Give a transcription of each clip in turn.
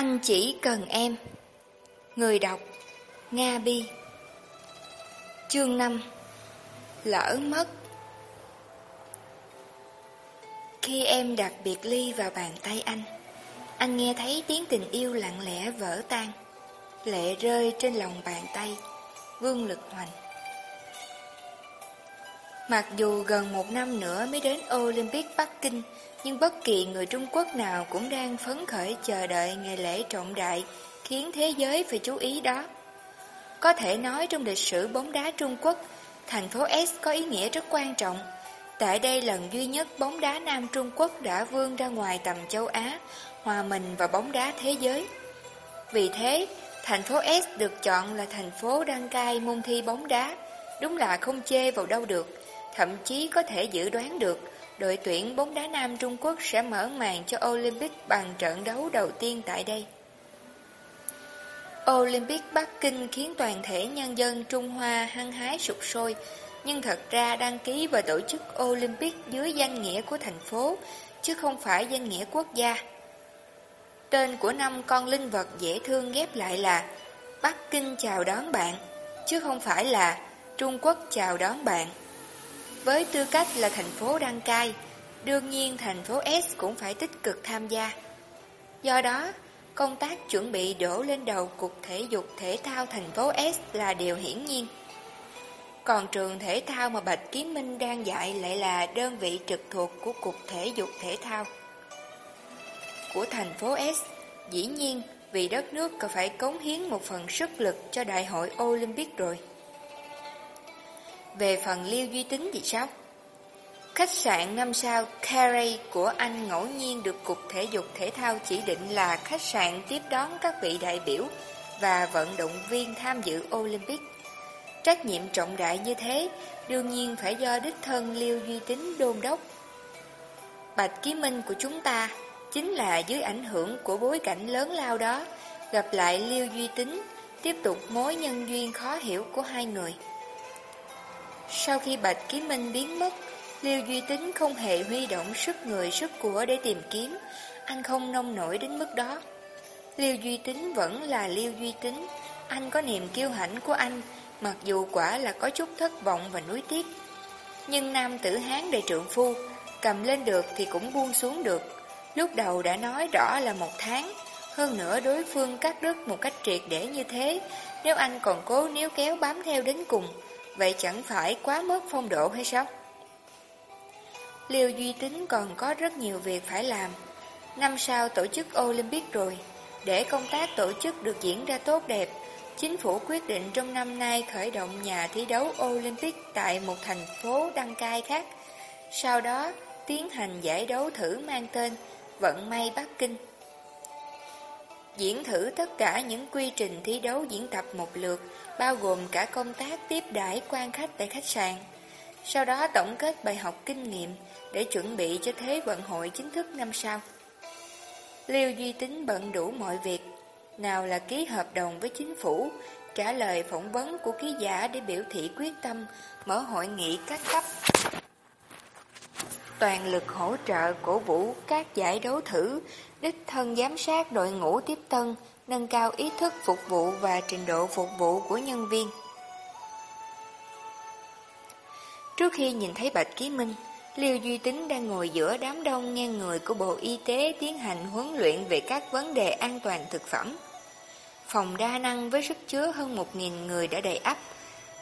Anh chỉ cần em. Người đọc, Nga Bi. Chương 5 Lỡ mất. Khi em đặt biệt ly vào bàn tay anh Anh nghe thấy tiếng tình yêu lặng lẽ vỡ tan, Lệ rơi trên lòng bàn tay, Vương lực hoành. Mặc dù gần một năm nữa mới đến Olympic Bắc Kinh nhưng bất kỳ người Trung Quốc nào cũng đang phấn khởi chờ đợi ngày lễ trọng đại, khiến thế giới phải chú ý đó. Có thể nói trong lịch sử bóng đá Trung Quốc, thành phố S có ý nghĩa rất quan trọng. Tại đây lần duy nhất bóng đá Nam Trung Quốc đã vươn ra ngoài tầm châu Á, hòa mình vào bóng đá thế giới. Vì thế, thành phố S được chọn là thành phố đăng cai môn thi bóng đá, đúng là không chê vào đâu được, thậm chí có thể dự đoán được đội tuyển bóng đá nam Trung Quốc sẽ mở màn cho Olympic bằng trận đấu đầu tiên tại đây. Olympic Bắc Kinh khiến toàn thể nhân dân Trung Hoa hăng hái sụp sôi, nhưng thật ra đăng ký và tổ chức Olympic dưới danh nghĩa của thành phố, chứ không phải danh nghĩa quốc gia. Tên của năm con linh vật dễ thương ghép lại là Bắc Kinh chào đón bạn, chứ không phải là Trung Quốc chào đón bạn. Với tư cách là thành phố đăng cai, đương nhiên thành phố S cũng phải tích cực tham gia. Do đó, công tác chuẩn bị đổ lên đầu Cục Thể dục Thể thao thành phố S là điều hiển nhiên. Còn trường thể thao mà Bạch Kiếm Minh đang dạy lại là đơn vị trực thuộc của Cục Thể dục Thể thao của thành phố S. Dĩ nhiên, vì đất nước có phải cống hiến một phần sức lực cho Đại hội Olympic rồi. Về phần Liêu Duy Tính thì sao? Khách sạn 5 sao Carey của anh ngẫu nhiên được Cục Thể dục Thể thao chỉ định là khách sạn tiếp đón các vị đại biểu và vận động viên tham dự Olympic. Trách nhiệm trọng đại như thế, đương nhiên phải do đích thân Liêu Duy Tính đôn đốc. Bạch Ký Minh của chúng ta chính là dưới ảnh hưởng của bối cảnh lớn lao đó, gặp lại Liêu Duy Tính, tiếp tục mối nhân duyên khó hiểu của hai người. Sau khi Bạch Ký Minh biến mất, Liêu Duy Tính không hề huy động sức người sức của để tìm kiếm, anh không nông nổi đến mức đó. Liêu Duy Tính vẫn là Liêu Duy Tính, anh có niềm kiêu hãnh của anh, mặc dù quả là có chút thất vọng và nuối tiếc. Nhưng nam tử Hán đầy trượng phu, cầm lên được thì cũng buông xuống được. Lúc đầu đã nói rõ là một tháng, hơn nữa đối phương cắt đứt một cách triệt để như thế, nếu anh còn cố níu kéo bám theo đến cùng, Vậy chẳng phải quá mất phong độ hay sao? Liêu Duy Tính còn có rất nhiều việc phải làm. Năm sau tổ chức Olympic rồi, để công tác tổ chức được diễn ra tốt đẹp, chính phủ quyết định trong năm nay khởi động nhà thi đấu Olympic tại một thành phố đăng cai khác. Sau đó, tiến hành giải đấu thử mang tên Vận may Bắc Kinh. Diễn thử tất cả những quy trình thi đấu diễn tập một lượt, bao gồm cả công tác tiếp đãi quan khách tại khách sạn. Sau đó tổng kết bài học kinh nghiệm để chuẩn bị cho Thế vận hội chính thức năm sau. Liêu Duy Tính bận đủ mọi việc, nào là ký hợp đồng với chính phủ, trả lời phỏng vấn của ký giả để biểu thị quyết tâm mở hội nghị các cấp. Toàn lực hỗ trợ cổ vũ các giải đấu thử, đích thân giám sát đội ngũ tiếp tân, nâng cao ý thức phục vụ và trình độ phục vụ của nhân viên. Trước khi nhìn thấy Bạch Ký Minh, Liêu Duy Tính đang ngồi giữa đám đông nghe người của Bộ Y tế tiến hành huấn luyện về các vấn đề an toàn thực phẩm. Phòng đa năng với sức chứa hơn 1.000 người đã đầy ắp.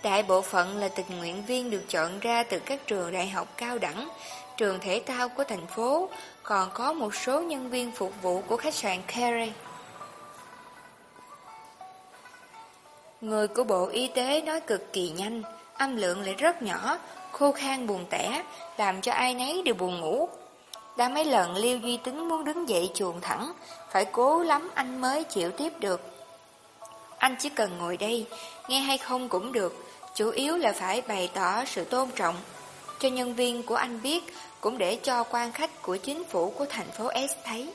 Đại bộ phận là tình nguyện viên được chọn ra từ các trường đại học cao đẳng, trường thể thao của thành phố, còn có một số nhân viên phục vụ của khách sạn Carey. Người của Bộ Y tế nói cực kỳ nhanh, âm lượng lại rất nhỏ, khô khan buồn tẻ, làm cho ai nấy đều buồn ngủ. Đã mấy lần Liêu Duy Tính muốn đứng dậy chuồng thẳng, phải cố lắm anh mới chịu tiếp được. Anh chỉ cần ngồi đây, nghe hay không cũng được, chủ yếu là phải bày tỏ sự tôn trọng. Cho nhân viên của anh biết, cũng để cho quan khách của chính phủ của thành phố S thấy.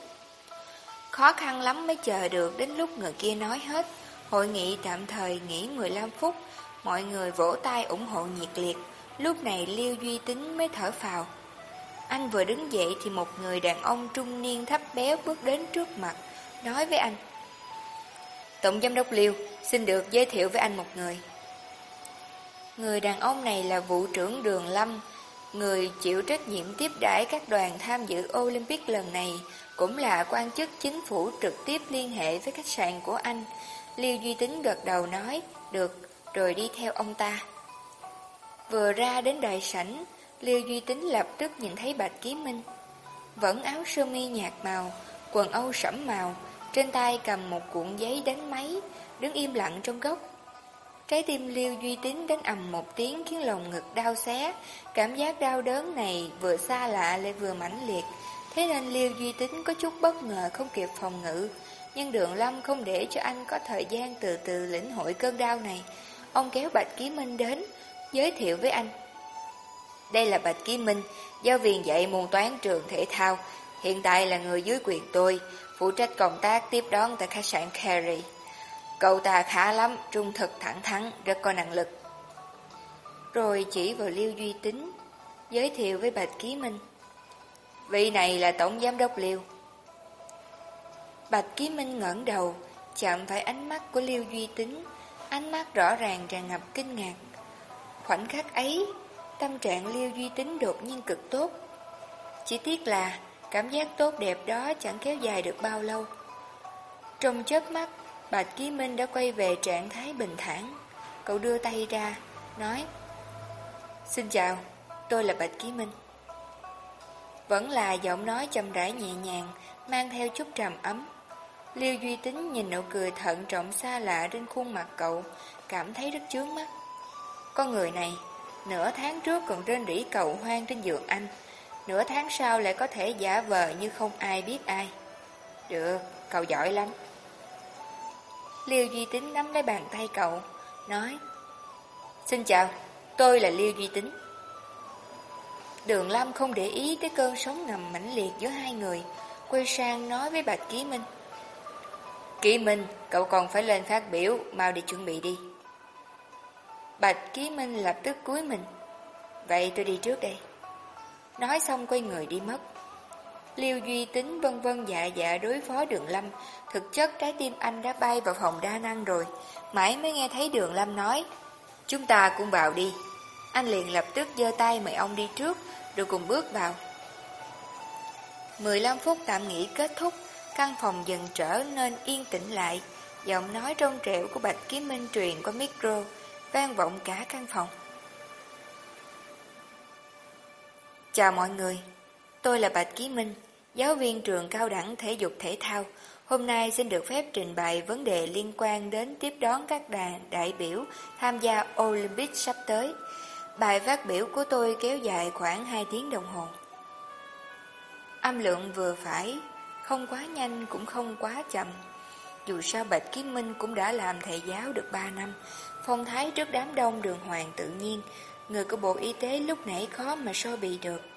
Khó khăn lắm mới chờ được đến lúc người kia nói hết. Hội nghị tạm thời nghỉ 15 phút, mọi người vỗ tay ủng hộ nhiệt liệt. Lúc này Liêu Duy Tính mới thở phào. Anh vừa đứng dậy thì một người đàn ông trung niên thấp béo bước đến trước mặt, nói với anh, Tổng giám đốc Liêu, xin được giới thiệu với anh một người. Người đàn ông này là vụ trưởng Đường Lâm, người chịu trách nhiệm tiếp đãi các đoàn tham dự Olympic lần này, cũng là quan chức chính phủ trực tiếp liên hệ với khách sạn của anh. Liêu Duy Tính gật đầu nói, được, rồi đi theo ông ta. Vừa ra đến đại sảnh, Liêu Duy Tính lập tức nhìn thấy Bạch Ký Minh. Vẫn áo sơ mi nhạt màu, quần âu sẫm màu, trên tay cầm một cuộn giấy đánh máy, đứng im lặng trong góc. Trái tim Liêu Duy tín đánh ầm một tiếng khiến lòng ngực đau xé. Cảm giác đau đớn này vừa xa lạ lại vừa mãnh liệt. Thế nên Liêu Duy tín có chút bất ngờ không kịp phòng ngự. Nhưng Đường Lâm không để cho anh có thời gian từ từ lĩnh hội cơn đau này. Ông kéo Bạch Ký Minh đến, giới thiệu với anh. Đây là Bạch Ký Minh, giáo viên dạy môn toán trường thể thao. Hiện tại là người dưới quyền tôi, phụ trách công tác tiếp đón tại khách sạn Carrie. Cậu ta khá lắm, trung thực thẳng thắn, rất có năng lực. Rồi chỉ vào Liêu Duy Tính, giới thiệu với Bạch Ký Minh. Vị này là Tổng Giám đốc Liêu. Bạch Ký Minh ngẩng đầu, chạm phải ánh mắt của Liêu Duy Tính, ánh mắt rõ ràng tràn ngập kinh ngạc. Khoảnh khắc ấy, tâm trạng Liêu Duy Tính đột nhiên cực tốt. Chỉ tiếc là cảm giác tốt đẹp đó chẳng kéo dài được bao lâu. Trong chớp mắt, Bạch Ký Minh đã quay về trạng thái bình thản. Cậu đưa tay ra, nói Xin chào, tôi là Bạch Ký Minh. Vẫn là giọng nói chậm rãi nhẹ nhàng, mang theo chút trầm ấm. Liêu Duy Tính nhìn nụ cười thận trọng xa lạ trên khuôn mặt cậu, cảm thấy rất chướng mắt. Con người này, nửa tháng trước còn rên rỉ cậu hoang trên giường anh, nửa tháng sau lại có thể giả vờ như không ai biết ai. Được, cậu giỏi lắm. Liêu Duy Tính nắm lấy bàn tay cậu, nói Xin chào, tôi là Liêu Duy Tính. Đường Lam không để ý tới cơn sóng ngầm mãnh liệt giữa hai người, quay sang nói với Bạch Ký Minh. Ký Minh, cậu còn phải lên phát biểu, mau đi chuẩn bị đi. Bạch Ký Minh lập tức cúi mình. Vậy tôi đi trước đây. Nói xong quay người đi mất. Liêu Duy Tính vân vân dạ dạ đối phó Đường Lâm, thực chất trái tim anh đã bay vào phòng đa năng rồi, mãi mới nghe thấy Đường Lâm nói, chúng ta cũng vào đi. Anh liền lập tức giơ tay mời ông đi trước, rồi cùng bước vào. 15 phút tạm nghỉ kết thúc, căn phòng dần trở nên yên tĩnh lại, giọng nói trong trẻo của Bạch Kiếm Minh truyền qua micro, vang vọng cả căn phòng. Chào mọi người, tôi là Bạch Ký Minh, giáo viên trường cao đẳng thể dục thể thao. Hôm nay xin được phép trình bày vấn đề liên quan đến tiếp đón các đàn đại biểu tham gia Olympic sắp tới. Bài phát biểu của tôi kéo dài khoảng 2 tiếng đồng hồ. Âm lượng vừa phải, không quá nhanh cũng không quá chậm. Dù sao Bạch Ký Minh cũng đã làm thầy giáo được 3 năm, phong thái trước đám đông đường hoàng tự nhiên, người của Bộ Y tế lúc nãy khó mà so bì được.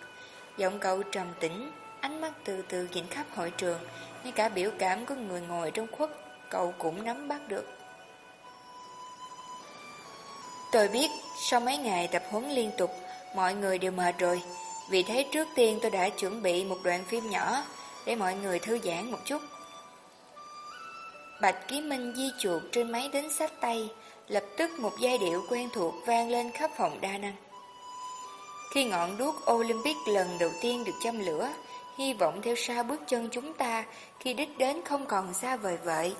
Giọng cậu trầm tĩnh, ánh mắt từ từ nhìn khắp hội trường, ngay cả biểu cảm của người ngồi trong khuất, cậu cũng nắm bắt được. Tôi biết, sau mấy ngày tập huấn liên tục, mọi người đều mệt rồi. Vì thế trước tiên tôi đã chuẩn bị một đoạn phim nhỏ để mọi người thư giãn một chút. Bạch Ký Minh di chuột trên máy đến sách tay, lập tức một giai điệu quen thuộc vang lên khắp phòng đa năng. Khi ngọn đuốc Olympic lần đầu tiên được châm lửa, hy vọng theo sau bước chân chúng ta khi đích đến không còn xa vời vợi.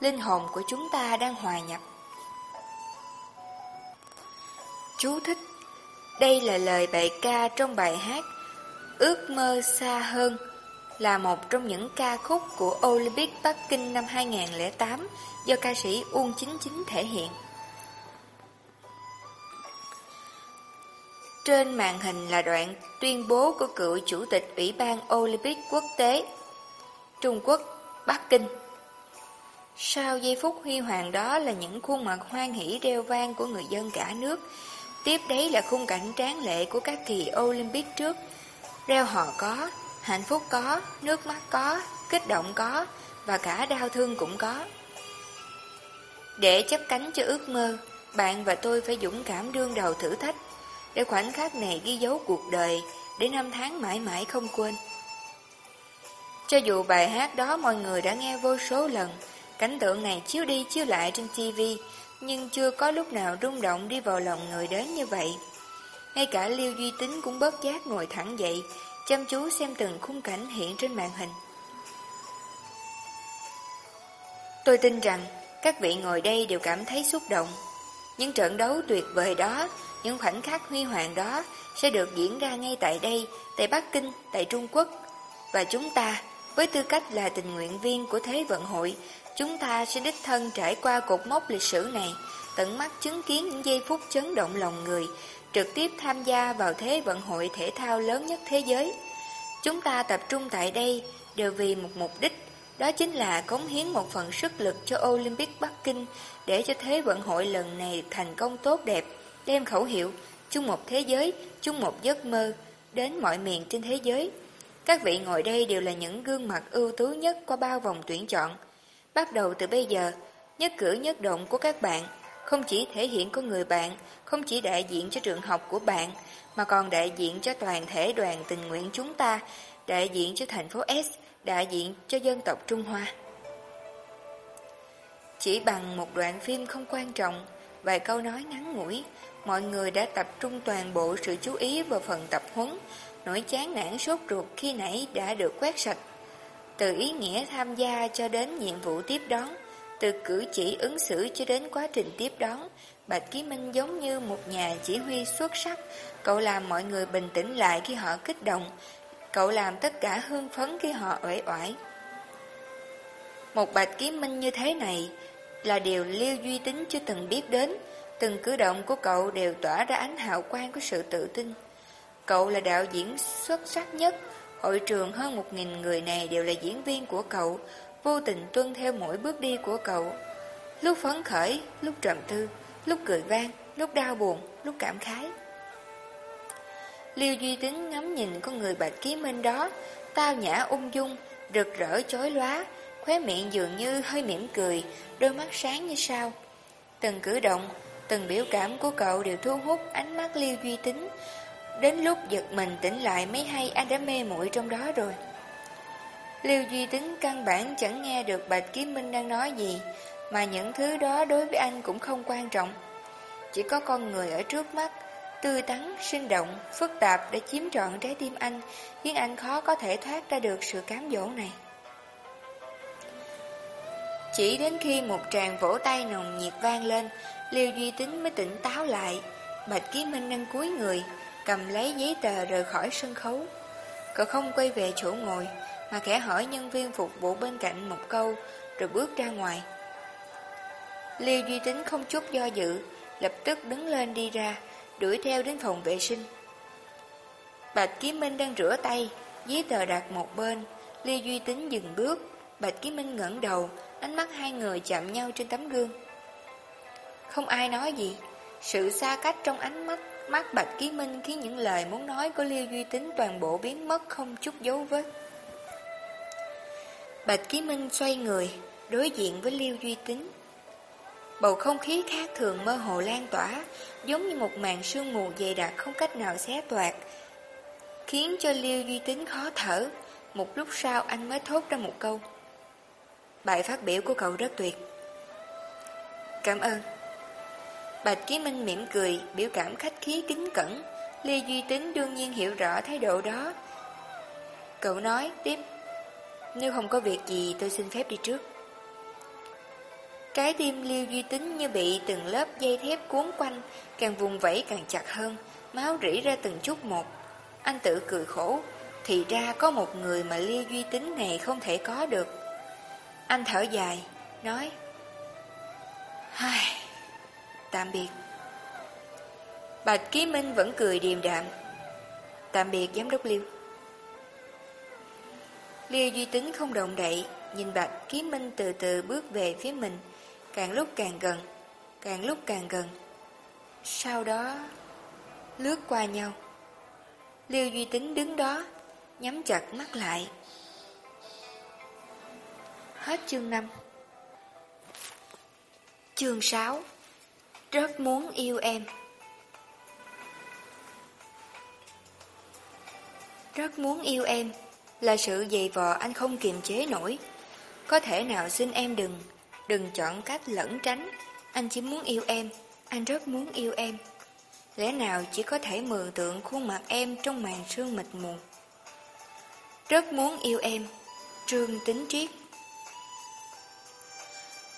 Linh hồn của chúng ta đang hòa nhập. Chú thích Đây là lời bài ca trong bài hát Ước mơ xa hơn là một trong những ca khúc của Olympic Bắc Kinh năm 2008 do ca sĩ Uông Chính Chính thể hiện. Trên màn hình là đoạn tuyên bố của cựu chủ tịch Ủy ban Olympic Quốc tế Trung Quốc, Bắc Kinh. Sau giây phút huy hoàng đó là những khuôn mặt hoan hỷ reo vang của người dân cả nước. Tiếp đấy là khung cảnh tráng lệ của các kỳ Olympic trước. Reo hò có, hạnh phúc có, nước mắt có, kích động có, và cả đau thương cũng có. Để chấp cánh cho ước mơ, bạn và tôi phải dũng cảm đương đầu thử thách để khoảnh khắc này ghi dấu cuộc đời, để năm tháng mãi mãi không quên. Cho dù bài hát đó mọi người đã nghe vô số lần, Cảnh tượng này chiếu đi chiếu lại trên TV, nhưng chưa có lúc nào rung động đi vào lòng người đến như vậy. Ngay cả Liêu Duy Tính cũng bớt giác ngồi thẳng dậy, chăm chú xem từng khung cảnh hiện trên màn hình. Tôi tin rằng các vị ngồi đây đều cảm thấy xúc động. Những trận đấu tuyệt vời đó, những khoảnh khắc huy hoàng đó sẽ được diễn ra ngay tại đây, tại Bắc Kinh, tại Trung Quốc. Và chúng ta, với tư cách là tình nguyện viên của Thế vận hội, chúng ta sẽ đích thân trải qua cột mốc lịch sử này, tận mắt chứng kiến những giây phút chấn động lòng người, trực tiếp tham gia vào Thế vận hội thể thao lớn nhất thế giới. Chúng ta tập trung tại đây đều vì một mục đích, đó chính là cống hiến một phần sức lực cho Olympic Bắc Kinh để cho Thế vận hội lần này thành công tốt đẹp, đem khẩu hiệu chung một thế giới, chung một giấc mơ đến mọi miền trên thế giới. Các vị ngồi đây đều là những gương mặt ưu tú nhất qua bao vòng tuyển chọn. Bắt đầu từ bây giờ, nhất cử nhất động của các bạn không chỉ thể hiện con người bạn, không chỉ đại diện cho trường học của bạn, mà còn đại diện cho toàn thể đoàn tình nguyện chúng ta, đại diện cho thành phố S, đại diện cho dân tộc Trung Hoa. Chỉ bằng một đoạn phim không quan trọng, vài câu nói ngắn ngủi, mọi người đã tập trung toàn bộ sự chú ý vào phần tập huấn, nỗi chán nản sốt ruột khi nãy đã được quét sạch. Từ ý nghĩa tham gia cho đến nhiệm vụ tiếp đón, từ cử chỉ ứng xử cho đến quá trình tiếp đón, Bạch Ký Minh giống như một nhà chỉ huy xuất sắc. Cậu làm mọi người bình tĩnh lại khi họ kích động. Cậu làm tất cả hương phấn khi họ uể oải. Một Bạch Ký Minh như thế này là điều Liêu Duy Tính chưa từng biết đến. Từng cử động của cậu đều tỏa ra ánh hào quang của sự tự tin. Cậu là đạo diễn xuất sắc nhất. Hội trường hơn một nghìn người này đều là diễn viên của cậu, vô tình tuân theo mỗi bước đi của cậu. Lúc phấn khởi, lúc trầm tư, lúc cười vang, lúc đau buồn, lúc cảm khái. Liêu Duy Tính ngắm nhìn con người bạch ký minh đó, tao nhã ung dung, rực rỡ chói lóa, khóe miệng dường như hơi mỉm cười, đôi mắt sáng như sao. Từng cử động, từng biểu cảm của cậu đều thu hút ánh mắt Liêu Duy Tính. Đến lúc giật mình tỉnh lại mới hay anh đã mê muội trong đó rồi. Liêu Duy Tính căn bản chẳng nghe được Bạch Kiếm Minh đang nói gì, mà những thứ đó đối với anh cũng không quan trọng. Chỉ có con người ở trước mắt, tươi tắn, sinh động, phức tạp đã chiếm trọn trái tim anh, khiến anh khó có thể thoát ra được sự cám dỗ này. Chỉ đến khi một tràng vỗ tay nồng nhiệt vang lên, Liêu Duy Tính mới tỉnh táo lại. Bạch Ký Minh đang cúi người, cầm lấy giấy tờ rời khỏi sân khấu. Cậu không quay về chỗ ngồi, mà khẽ hỏi nhân viên phục vụ bên cạnh một câu, rồi bước ra ngoài. Liêu Duy Tính không chút do dự, lập tức đứng lên đi ra, đuổi theo đến phòng vệ sinh. Bạch Kiếm Minh đang rửa tay, giấy tờ đặt một bên, Liêu Duy Tính dừng bước, Bạch Kiếm Minh ngẩng đầu, ánh mắt hai người chạm nhau trên tấm gương. Không ai nói gì, sự xa cách trong ánh mắt mắt Bạch ký Minh khiến những lời muốn nói của Liêu Duy Tính toàn bộ biến mất không chút dấu vết. Bạch Ký Minh xoay người, đối diện với Liêu Duy Tính. Bầu không khí khác thường mơ hồ lan tỏa, giống như một màn sương mù dày đặc không cách nào xé toạc, khiến cho Liêu Duy Tính khó thở. Một lúc sau anh mới thốt ra một câu. Bài phát biểu của cậu rất tuyệt. Cảm ơn. Bạch Ký Minh mỉm cười, biểu cảm khách khí kính cẩn. Lê Duy Tính đương nhiên hiểu rõ thái độ đó. Cậu nói tiếp. Nếu không có việc gì tôi xin phép đi trước Trái tim Liêu Duy Tính như bị từng lớp dây thép cuốn quanh Càng vùng vẫy càng chặt hơn Máu rỉ ra từng chút một Anh tự cười khổ Thì ra có một người mà Liêu Duy Tính này không thể có được Anh thở dài Nói Hài. Tạm biệt Bạch Ký Minh vẫn cười điềm đạm Tạm biệt giám đốc Liêu Liêu Duy Tính không động đậy, nhìn Bạch Kiếm Minh từ từ bước về phía mình, càng lúc càng gần, càng lúc càng gần. Sau đó, lướt qua nhau. Liêu Duy Tính đứng đó, nhắm chặt mắt lại. Hết chương 5 Chương 6 rất muốn yêu em Rất muốn yêu em là sự dày vò anh không kiềm chế nổi. Có thể nào xin em đừng, Đừng chọn cách lẩn tránh. Anh chỉ muốn yêu em. Anh rất muốn yêu em. Lẽ nào chỉ có thể mường tượng khuôn mặt em trong màn sương mịt mù. Rất muốn yêu em. Trương Tính Triết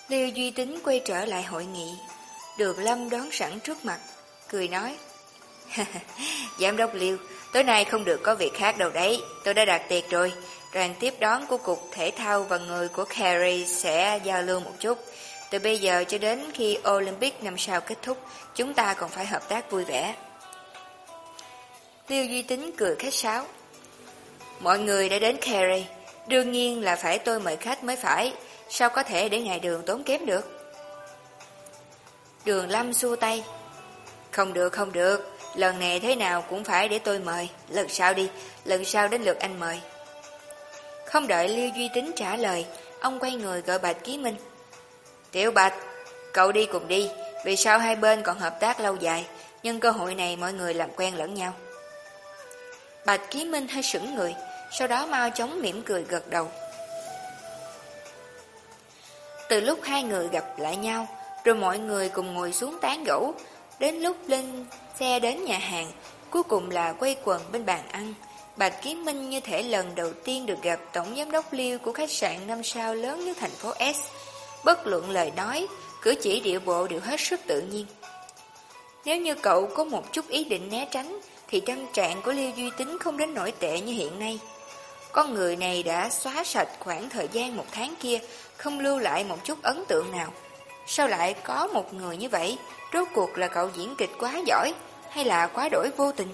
Liêu Duy Tính quay trở lại hội nghị đường Lâm đón sẵn trước mặt, cười nói. Giám đốc Liêu, tối nay không được có việc khác đâu đấy, tôi đã đặt tiệc rồi. Đoàn tiếp đón của Cục Thể thao và người của Carrie sẽ giao lưu một chút. Từ bây giờ cho đến khi Olympic năm sau kết thúc, chúng ta còn phải hợp tác vui vẻ. Liêu Duy Tính cười khách sáo. Mọi người đã đến Carrie, đương nhiên là phải tôi mời khách mới phải, sao có thể để ngài đường tốn kém được. Đường Lâm xua tay. Không được, không được, lần này thế nào cũng phải để tôi mời, lần sau đi, lần sau đến lượt anh mời. Không đợi Liêu Duy Tính trả lời, ông quay người gọi Bạch Ký Minh. Tiểu Bạch, cậu đi cùng đi, vì sao hai bên còn hợp tác lâu dài, nhân cơ hội này mọi người làm quen lẫn nhau. Bạch Ký Minh hơi sững người, sau đó mau chóng mỉm cười gật đầu. Từ lúc hai người gặp lại nhau, rồi mọi người cùng ngồi xuống tán gẫu, đến lúc lên xe đến nhà hàng, cuối cùng là quay quần bên bàn ăn. Bạch Kiến Minh như thể lần đầu tiên được gặp tổng giám đốc Liêu của khách sạn năm sao lớn nhất thành phố S. Bất luận lời nói, cử chỉ địa bộ đều hết sức tự nhiên. Nếu như cậu có một chút ý định né tránh, thì tâm trạng của Liêu Duy Tính không đến nổi tệ như hiện nay. Con người này đã xóa sạch khoảng thời gian một tháng kia, không lưu lại một chút ấn tượng nào. Sao lại có một người như vậy? Rốt cuộc là cậu diễn kịch quá giỏi, hay là quá đổi vô tình?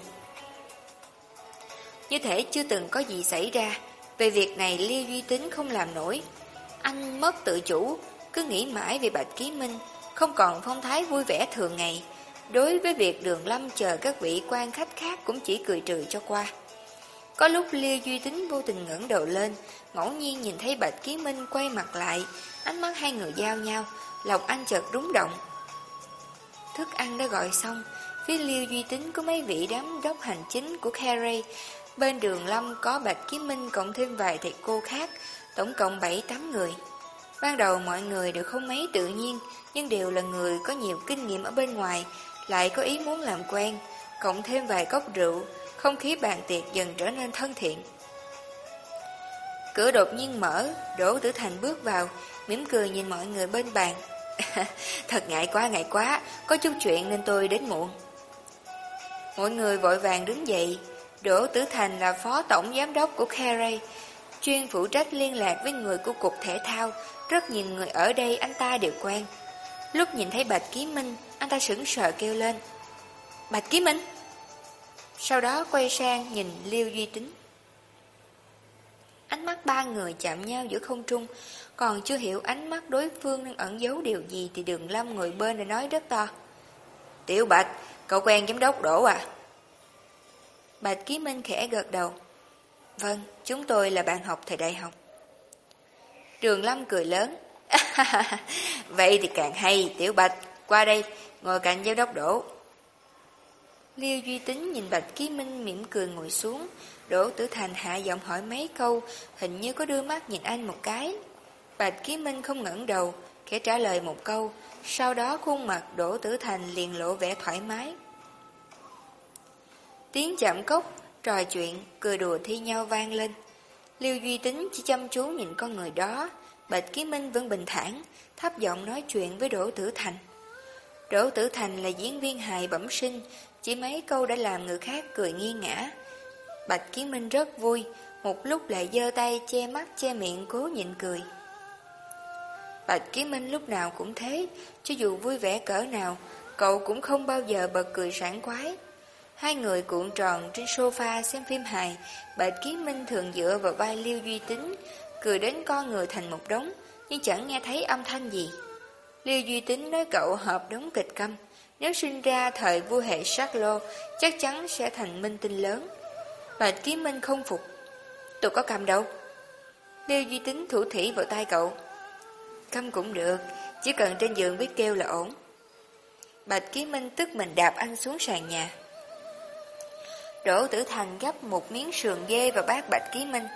Như thể chưa từng có gì xảy ra, về việc này Liêu Duy Tính không làm nổi. Anh mất tự chủ, cứ nghĩ mãi về Bạch Ký Minh, không còn phong thái vui vẻ thường ngày. Đối với việc đường lâm chờ các vị quan khách khác cũng chỉ cười trừ cho qua. Có lúc Liêu Duy Tính vô tình ngẩng đầu lên, ngẫu nhiên nhìn thấy Bạch Ký Minh quay mặt lại, ánh mắt hai người giao nhau, lòng anh chợt rúng động. Thức ăn đã gọi xong, phía Liêu Duy Tính có mấy vị đám đốc hành chính của Carey, bên đường Lâm có Bạch Ký Minh cộng thêm vài thầy cô khác, tổng cộng 7-8 người. Ban đầu mọi người đều không mấy tự nhiên, nhưng đều là người có nhiều kinh nghiệm ở bên ngoài, lại có ý muốn làm quen, cộng thêm vài cốc rượu, không khí bàn tiệc dần trở nên thân thiện. Cửa đột nhiên mở, Đỗ Tử Thành bước vào, mỉm cười nhìn mọi người bên bàn. Thật ngại quá ngại quá, có chút chuyện nên tôi đến muộn. Mọi người vội vàng đứng dậy, Đỗ Tử Thành là phó tổng giám đốc của Carey, chuyên phụ trách liên lạc với người của cục thể thao, rất nhiều người ở đây anh ta đều quen. Lúc nhìn thấy Bạch Ký Minh, anh ta sững sờ kêu lên. Bạch Ký Minh! Sau đó quay sang nhìn Liêu Duy Tính. Ánh mắt ba người chạm nhau giữa không trung, còn chưa hiểu ánh mắt đối phương đang ẩn giấu điều gì thì đường lâm ngồi bên đã nói rất to. Tiểu Bạch, cậu quen giám đốc đổ à? Bạch Ký Minh khẽ gật đầu. Vâng, chúng tôi là bạn học thời đại học. Đường Lâm cười lớn. Vậy thì càng hay, Tiểu Bạch, qua đây, ngồi cạnh giám đốc đổ. Liêu Duy Tính nhìn Bạch Ký Minh mỉm cười ngồi xuống, Đỗ Tử Thành hạ giọng hỏi mấy câu, hình như có đưa mắt nhìn anh một cái. Bạch Ký Minh không ngẩng đầu, khẽ trả lời một câu, sau đó khuôn mặt Đỗ Tử Thành liền lộ vẻ thoải mái. Tiếng chạm cốc, trò chuyện, cười đùa thi nhau vang lên. Liêu Duy Tính chỉ chăm chú nhìn con người đó, Bạch Ký Minh vẫn bình thản, thấp giọng nói chuyện với Đỗ Tử Thành. Đỗ Tử Thành là diễn viên hài bẩm sinh, chỉ mấy câu đã làm người khác cười nghi ngã. Bạch Kiến Minh rất vui, một lúc lại giơ tay che mắt che miệng cố nhịn cười. Bạch Ký Minh lúc nào cũng thế, cho dù vui vẻ cỡ nào, cậu cũng không bao giờ bật cười sảng khoái. Hai người cuộn tròn trên sofa xem phim hài, Bạch Ký Minh thường dựa vào vai Liêu Duy Tính, cười đến con người thành một đống, nhưng chẳng nghe thấy âm thanh gì. Liêu Duy Tính nói cậu hợp đống kịch câm, nếu sinh ra thời vua hệ sát lô, chắc chắn sẽ thành minh tinh lớn. Bạch Kiếm Minh không phục. Tôi có cầm đâu. Liêu Duy Tính thủ thủy vào tay cậu. Câm cũng được, chỉ cần trên giường biết kêu là ổn. Bạch ký Minh tức mình đạp anh xuống sàn nhà. Đỗ Tử Thành gấp một miếng sườn dê vào bát Bạch ký Minh.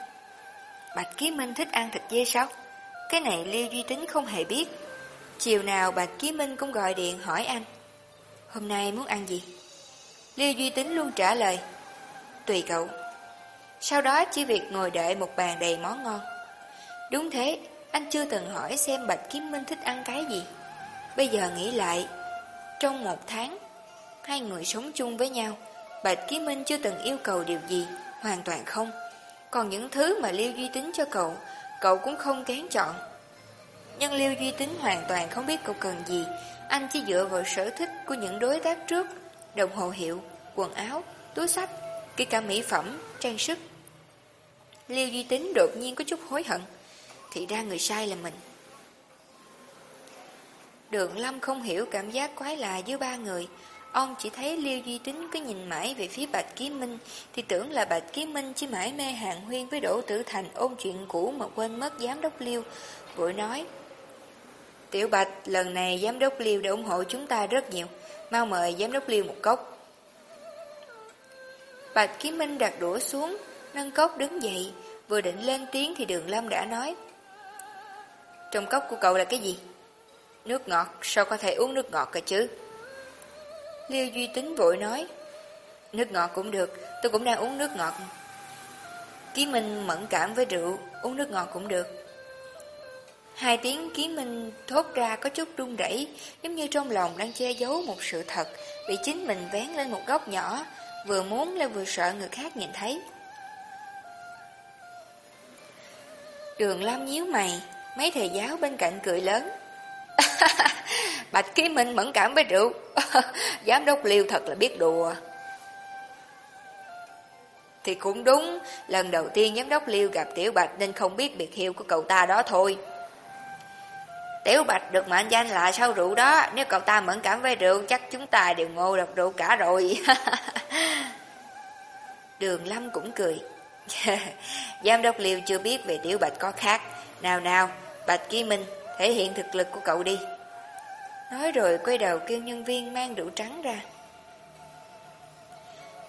Bạch ký Minh thích ăn thịt dê sóc. Cái này Liêu Duy Tính không hề biết. Chiều nào Bạch Ký Minh cũng gọi điện hỏi anh. Hôm nay muốn ăn gì? Liêu Duy Tính luôn trả lời. Tùy cậu. Sau đó chỉ việc ngồi đợi một bàn đầy món ngon. Đúng thế, anh chưa từng hỏi xem Bạch Kiếm Minh thích ăn cái gì. Bây giờ nghĩ lại, trong một tháng, hai người sống chung với nhau, Bạch Kiếm Minh chưa từng yêu cầu điều gì, hoàn toàn không. Còn những thứ mà Liêu Duy Tính cho cậu, cậu cũng không kén chọn. Nhưng Liêu Duy Tính hoàn toàn không biết cậu cần gì, anh chỉ dựa vào sở thích của những đối tác trước, đồng hồ hiệu, quần áo, túi sách, kể cả mỹ phẩm, trang sức. Liêu Duy Tính đột nhiên có chút hối hận, thì ra người sai là mình. Đường Lâm không hiểu cảm giác quái lạ giữa ba người, Ông chỉ thấy Liêu Duy Tính cứ nhìn mãi về phía Bạch Kiếm Minh, thì tưởng là Bạch Kiếm Minh chỉ mãi mê hàng huyên với Đỗ Tử Thành ôn chuyện cũ mà quên mất giám đốc Liêu. Vội nói, Tiểu Bạch, lần này giám đốc Liêu đã ủng hộ chúng ta rất nhiều, mau mời giám đốc Liêu một cốc. Bạch Kiếm Minh đặt đũa xuống, nâng cốc đứng dậy, vừa định lên tiếng thì Đường Lâm đã nói, trong cốc của cậu là cái gì? Nước ngọt, sao có thể uống nước ngọt cơ chứ? Liêu Duy Tính vội nói Nước ngọt cũng được Tôi cũng đang uống nước ngọt Ký Minh mẫn cảm với rượu Uống nước ngọt cũng được Hai tiếng Ký Minh thốt ra có chút run rẩy Giống như trong lòng đang che giấu một sự thật Bị chính mình vén lên một góc nhỏ Vừa muốn lại vừa sợ người khác nhìn thấy Đường Lam nhíu mày Mấy thầy giáo bên cạnh cười lớn. Bạch Ký Minh mẫn cảm với rượu. Giám đốc liêu thật là biết đùa. Thì cũng đúng, Lần đầu tiên giám đốc liêu gặp Tiểu Bạch Nên không biết biệt hiệu của cậu ta đó thôi. Tiểu Bạch được mệnh danh là sao rượu đó, Nếu cậu ta mẫn cảm với rượu, Chắc chúng ta đều ngô độc rượu cả rồi. Đường Lâm cũng cười. Giám đốc Liêu chưa biết về Tiểu Bạch có khác. Nào nào Bạch Kỳ Minh Thể hiện thực lực của cậu đi Nói rồi quay đầu kêu nhân viên mang rượu trắng ra.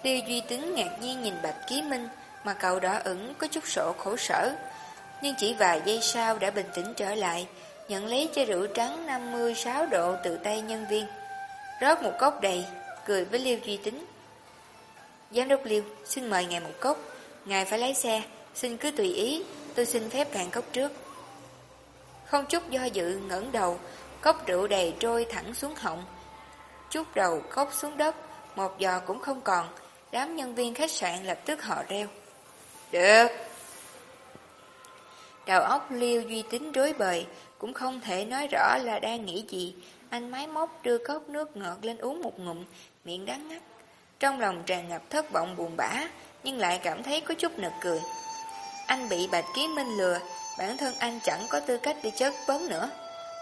Tiêu Duy Tứng ngạc nhiên nhìn Bạch Ký Minh, mà cậu đỏ ửng có chút sổ khổ sở. Nhưng chỉ vài giây sau đã bình tĩnh trở lại, nhận lấy chai rượu trắng 56 độ từ tay nhân viên. Rót một cốc đầy, cười với Liêu Duy Tính. Giám đốc Liêu, xin mời ngài một cốc. Ngài phải lái xe, xin cứ tùy ý, tôi xin phép cạn cốc trước. Không chút do dự ngẩng đầu, Cốc rượu đầy trôi thẳng xuống họng. Chút đầu cốc xuống đất Một giò cũng không còn. Đám nhân viên khách sạn lập tức họ reo. Được. Đầu óc liêu duy tính rối bời Cũng không thể nói rõ là đang nghĩ gì. Anh máy móc đưa cốc nước ngọt lên uống một ngụm Miệng đắng ngắt. Trong lòng tràn ngập thất vọng buồn bã Nhưng lại cảm thấy có chút nực cười. Anh bị Bạch Ký Minh lừa Bản thân anh chẳng có tư cách đi chất vấn nữa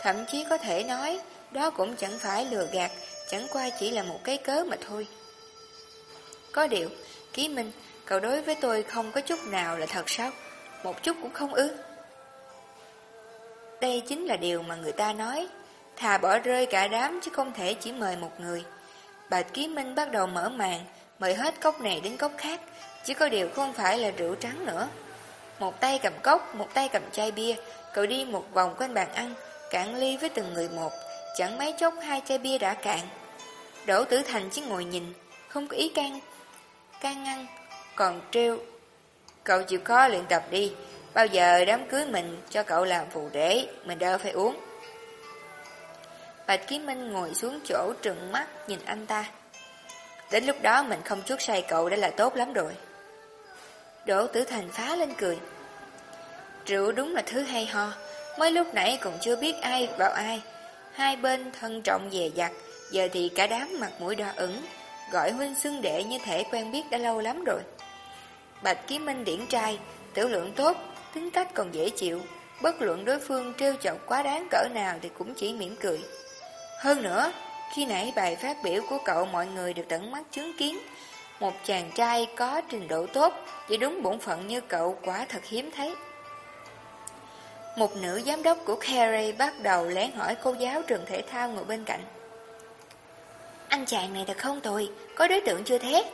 Thậm chí có thể nói, đó cũng chẳng phải lừa gạt, chẳng qua chỉ là một cái cớ mà thôi. Có điều, Ký Minh, cậu đối với tôi không có chút nào là thật sao? Một chút cũng không ư. Đây chính là điều mà người ta nói, thà bỏ rơi cả đám chứ không thể chỉ mời một người. bà Ký Minh bắt đầu mở màn, mời hết cốc này đến cốc khác, chỉ có điều không phải là rượu trắng nữa. Một tay cầm cốc, một tay cầm chai bia, cậu đi một vòng quanh bàn ăn, cạn ly với từng người một, chẳng mấy chốc hai chai bia đã cạn. Đỗ Tử Thành chỉ ngồi nhìn, không có ý can, can ngăn, còn trêu. Cậu chịu khó luyện tập đi, bao giờ đám cưới mình cho cậu làm phù rể, mình đỡ phải uống. Bạch kiếm Minh ngồi xuống chỗ trừng mắt nhìn anh ta. Đến lúc đó mình không chuốc say cậu đã là tốt lắm rồi. Đỗ Tử Thành phá lên cười. Rượu đúng là thứ hay ho. Mới lúc nãy còn chưa biết ai vào ai Hai bên thân trọng dè dặt, Giờ thì cả đám mặt mũi đỏ ửng, Gọi huynh xưng đệ như thể quen biết đã lâu lắm rồi Bạch Ký Minh điển trai, Tiểu lượng tốt, Tính cách còn dễ chịu, Bất luận đối phương trêu chọc quá đáng cỡ nào Thì cũng chỉ mỉm cười Hơn nữa, Khi nãy bài phát biểu của cậu mọi người đều tận mắt chứng kiến một chàng trai có trình độ tốt Chỉ đúng bổn phận như cậu quả thật hiếm thấy một nữ giám đốc của Carey bắt đầu lén hỏi cô giáo trường thể thao ngồi bên cạnh. Anh chàng này thật không tồi, có đối tượng chưa thế?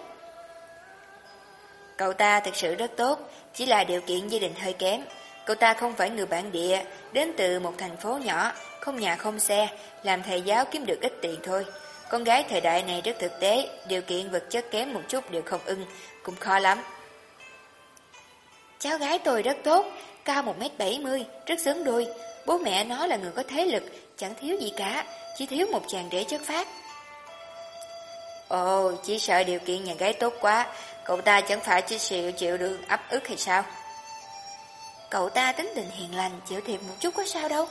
Cậu ta thực sự rất tốt, chỉ là điều kiện gia đình hơi kém. Cậu ta không phải người bản địa, đến từ một thành phố nhỏ, không nhà không xe, làm thầy giáo kiếm được ít tiền thôi. Con gái thời đại này rất thực tế, điều kiện vật chất kém một chút đều không ưng, cũng khó lắm. Cháu gái tôi rất tốt, cao 1m70, rất xứng đôi. Bố mẹ nó là người có thế lực, chẳng thiếu gì cả, chỉ thiếu một chàng rể chất phát. Ồ, chỉ sợ điều kiện nhà gái tốt quá, cậu ta chẳng phải chỉ chịu chịu được ấp ức hay sao? Cậu ta tính tình hiền lành, chịu thiệt một chút có sao đâu.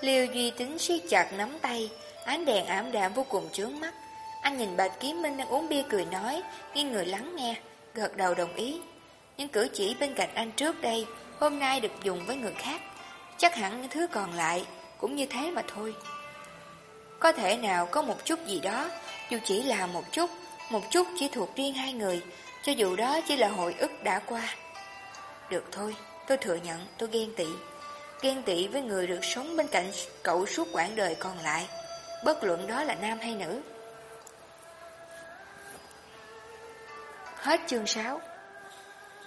Liêu Duy tính siết chặt nắm tay, ánh đèn ảm đạm vô cùng chướng mắt. Anh nhìn Bạch Kiếm Minh đang uống bia cười nói, nghiêng người lắng nghe, gật đầu đồng ý. Những cử chỉ bên cạnh anh trước đây, hôm nay được dùng với người khác. Chắc hẳn những thứ còn lại cũng như thế mà thôi. Có thể nào có một chút gì đó, dù chỉ là một chút, một chút chỉ thuộc riêng hai người, cho dù đó chỉ là hồi ức đã qua. Được thôi, tôi thừa nhận tôi ghen tị. Ghen tị với người được sống bên cạnh cậu suốt quãng đời còn lại, bất luận đó là nam hay nữ. Hết chương 6